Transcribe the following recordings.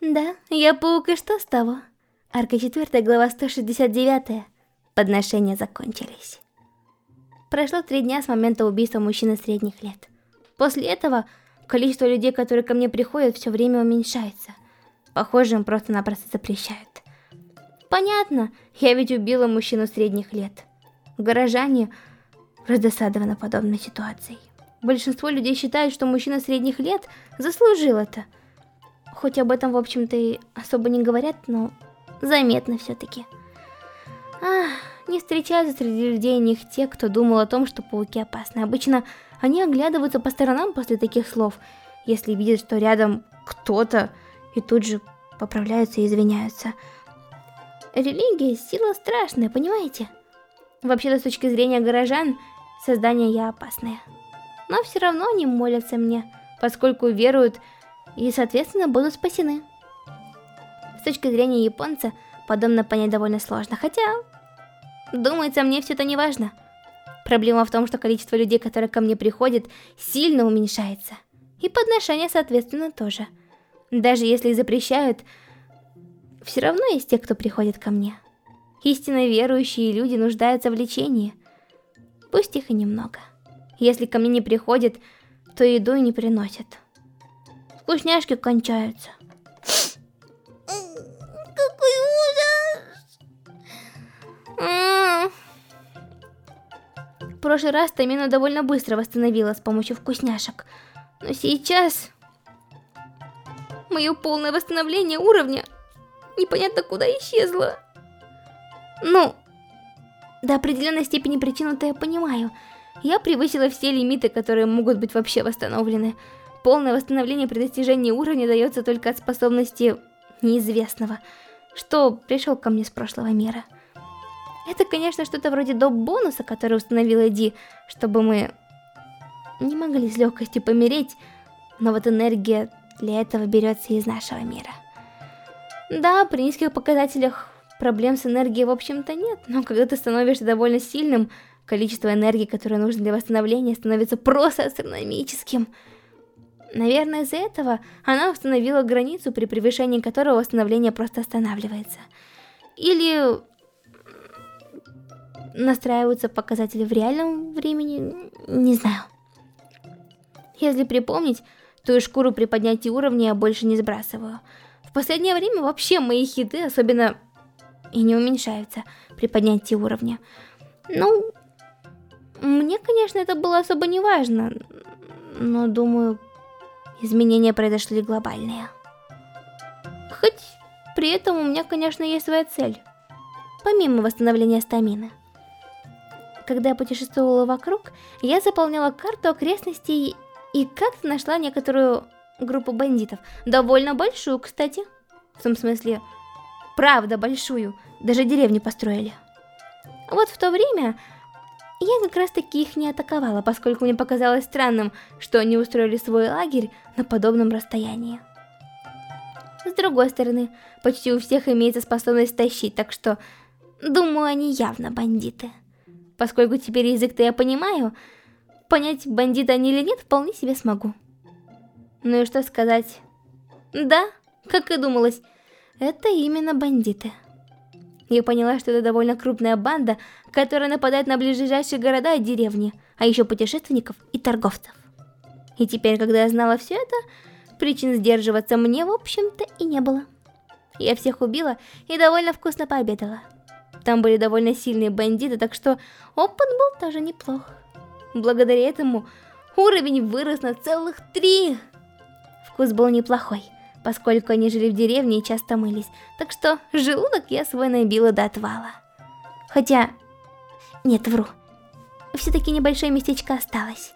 Да, я паук, и что с того? Арка 4, глава 169. Подношения закончились. Прошло три дня с момента убийства мужчины средних лет. После этого количество людей, которые ко мне приходят, все время уменьшается. Похоже, им просто-напросто запрещают. Понятно, я ведь убила мужчину средних лет. Горожане раздосадованы подобной ситуацией. Большинство людей считают, что мужчина средних лет заслужил это. Хоть об этом, в общем-то, и особо не говорят, но заметно все-таки. Не встречаются среди людей них те, кто думал о том, что пауки опасны. Обычно они оглядываются по сторонам после таких слов, если видят, что рядом кто-то, и тут же поправляются и извиняются. Религия – сила страшная, понимаете? Вообще-то, с точки зрения горожан, создание я опасное. Но все равно они молятся мне, поскольку веруют и, соответственно, будут спасены. С точки зрения японца, подобно понять довольно сложно, хотя, думается, мне все это не важно. Проблема в том, что количество людей, которые ко мне приходят, сильно уменьшается. И подношения, соответственно, тоже. Даже если запрещают, все равно есть те, кто приходит ко мне. Истинно верующие люди нуждаются в лечении. Пусть их и немного. Если ко мне не приходят, то еду и не приносят. Вкусняшки кончаются. Какой ужас! В прошлый раз Тамина довольно быстро восстановила с помощью вкусняшек. Но сейчас... Мое полное восстановление уровня непонятно куда исчезло. Ну, до определенной степени причину-то я понимаю. Я превысила все лимиты, которые могут быть вообще восстановлены. Полное восстановление при достижении уровня дается только от способности неизвестного, что пришел ко мне с прошлого мира. Это, конечно, что-то вроде доп-бонуса, который установила Ди, чтобы мы не могли с легкостью помереть, но вот энергия для этого берется из нашего мира. Да, при низких показателях проблем с энергией в общем-то нет, но когда ты становишься довольно сильным, количество энергии, которое нужно для восстановления, становится просто астрономическим. Наверное, из-за этого она установила границу, при превышении которого восстановление просто останавливается. Или настраиваются показатели в реальном времени, не знаю. Если припомнить, то и шкуру при поднятии уровня я больше не сбрасываю. В последнее время вообще мои хиты особенно и не уменьшаются при поднятии уровня. Ну, мне, конечно, это было особо не важно, но думаю, изменения произошли глобальные. Хоть при этом у меня, конечно, есть своя цель, помимо восстановления стамины. Когда я путешествовала вокруг, я заполняла карту окрестностей и как-то нашла некоторую группу бандитов. Довольно большую, кстати. В том смысле, правда большую. Даже деревню построили. Вот в то время я как раз таки их не атаковала, поскольку мне показалось странным, что они устроили свой лагерь на подобном расстоянии. С другой стороны, почти у всех имеется способность тащить, так что, думаю, они явно бандиты. Поскольку теперь язык-то я понимаю, понять, бандиты они или нет, вполне себе смогу. Ну и что сказать? Да, как и думалось, это именно бандиты. Я поняла, что это довольно крупная банда, которая нападает на ближайшие города и деревни, а еще путешественников и торговцев. И теперь, когда я знала все это, причин сдерживаться мне, в общем-то, и не было. Я всех убила и довольно вкусно пообедала. Там были довольно сильные бандиты, так что опыт был тоже неплох. Благодаря этому уровень вырос на целых три Вкус был неплохой, поскольку они жили в деревне и часто мылись, так что желудок я свой набила до отвала. Хотя... Нет, вру. Все-таки небольшое местечко осталось.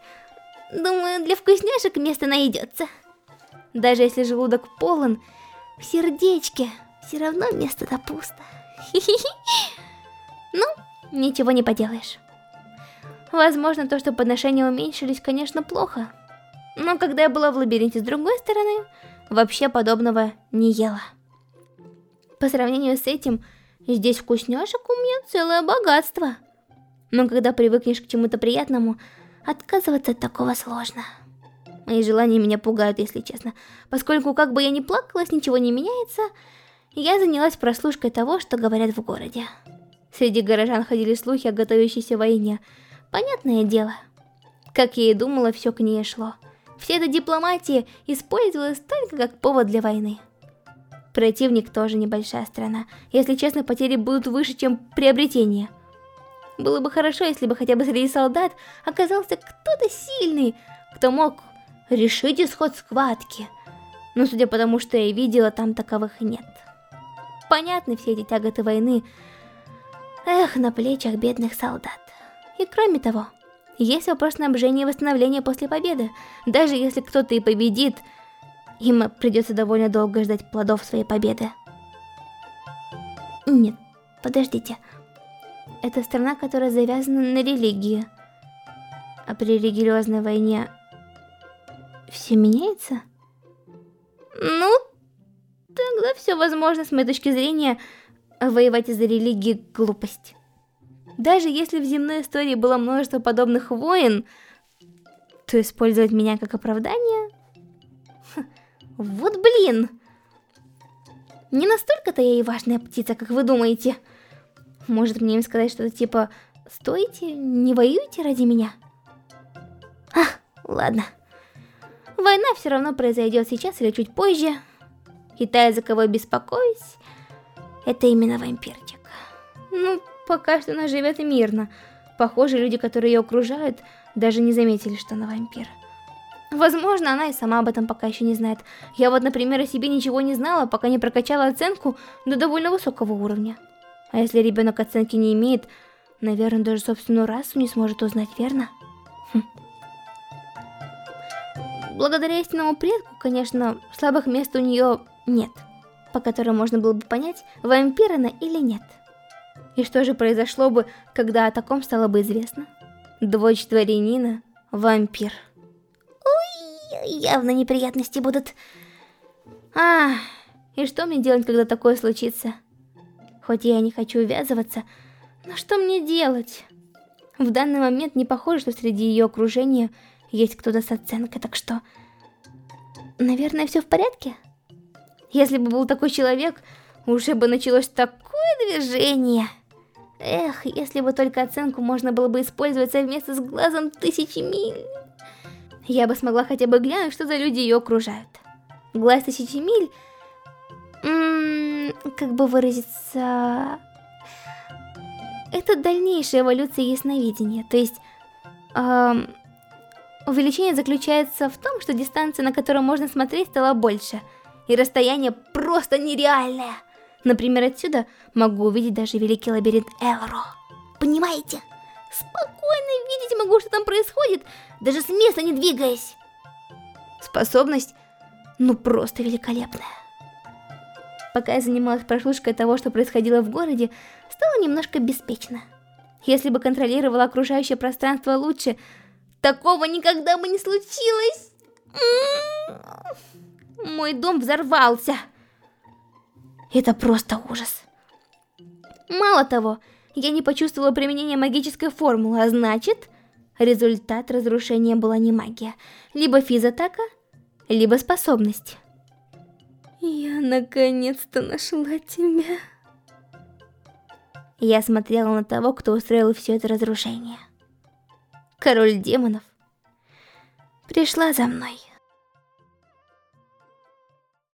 Думаю, для вкусняшек место найдется. Даже если желудок полон, в сердечке все равно место-то пусто. Ну, ничего не поделаешь. Возможно, то, что подношения уменьшились, конечно, плохо. Но когда я была в лабиринте с другой стороны, вообще подобного не ела. По сравнению с этим, здесь вкусняшек у меня целое богатство. Но когда привыкнешь к чему-то приятному, отказываться от такого сложно. Мои желания меня пугают, если честно. Поскольку как бы я ни плакалась, ничего не меняется, я занялась прослушкой того, что говорят в городе. Среди горожан ходили слухи о готовящейся войне. Понятное дело. Как я и думала, все к ней шло. Вся эта дипломатия использовалась только как повод для войны. Противник тоже небольшая страна. Если честно, потери будут выше, чем приобретения. Было бы хорошо, если бы хотя бы среди солдат оказался кто-то сильный, кто мог решить исход схватки. Но судя по тому, что я видела, там таковых нет. Понятны все эти тяготы войны. Эх, на плечах бедных солдат. И кроме того, есть вопрос снабжения и восстановления после победы. Даже если кто-то и победит, им придется довольно долго ждать плодов своей победы. Нет, подождите. Это страна, которая завязана на религии. А при религиозной войне все меняется? Ну, тогда все возможно с моей точки зрения воевать из-за религии глупость. Даже если в земной истории было множество подобных войн, то использовать меня как оправдание? Ха, вот блин! Не настолько-то я и важная птица, как вы думаете. Может мне им сказать что-то типа «Стойте, не воюйте ради меня»? Ах, ладно. Война все равно произойдет сейчас или чуть позже. И та, за кого беспокоюсь, это именно вампирчик. Ну, Пока что она живет мирно. Похоже, люди, которые ее окружают, даже не заметили, что она вампир. Возможно, она и сама об этом пока еще не знает. Я вот, например, о себе ничего не знала, пока не прокачала оценку до довольно высокого уровня. А если ребенок оценки не имеет, наверное, даже собственную расу не сможет узнать, верно? Хм. Благодаря истинному предку, конечно, слабых мест у нее нет, по которым можно было бы понять, вампир она или нет. И что же произошло бы, когда о таком стало бы известно? Дочь дворянина – вампир. Ой, явно неприятности будут. А, и что мне делать, когда такое случится? Хоть я и не хочу ввязываться, но что мне делать? В данный момент не похоже, что среди ее окружения есть кто-то с оценкой, так что... Наверное, все в порядке? Если бы был такой человек, уже бы началось такое движение... Эх, если бы только оценку можно было бы использовать совместно с глазом тысячи миль. Я бы смогла хотя бы глянуть, что за люди ее окружают. Глаз тысячи миль... М -м, как бы выразиться... Это дальнейшая эволюция ясновидения, то есть... Эм, увеличение заключается в том, что дистанция, на которую можно смотреть, стала больше. И расстояние просто нереальное. Например, отсюда могу увидеть даже великий лабиринт Элро. Понимаете? Спокойно видеть могу, что там происходит, даже с места не двигаясь. Способность, ну просто великолепная. Пока я занималась прослушкой того, что происходило в городе, стало немножко беспечно. Если бы контролировала окружающее пространство лучше, такого никогда бы не случилось. М-м-м. Мой дом взорвался. Это просто ужас. Мало того, я не почувствовала применение магической формулы, а значит, результат разрушения была не магия. Либо физатака, либо способность. Я наконец-то нашла тебя. Я смотрела на того, кто устроил все это разрушение. Король демонов пришла за мной.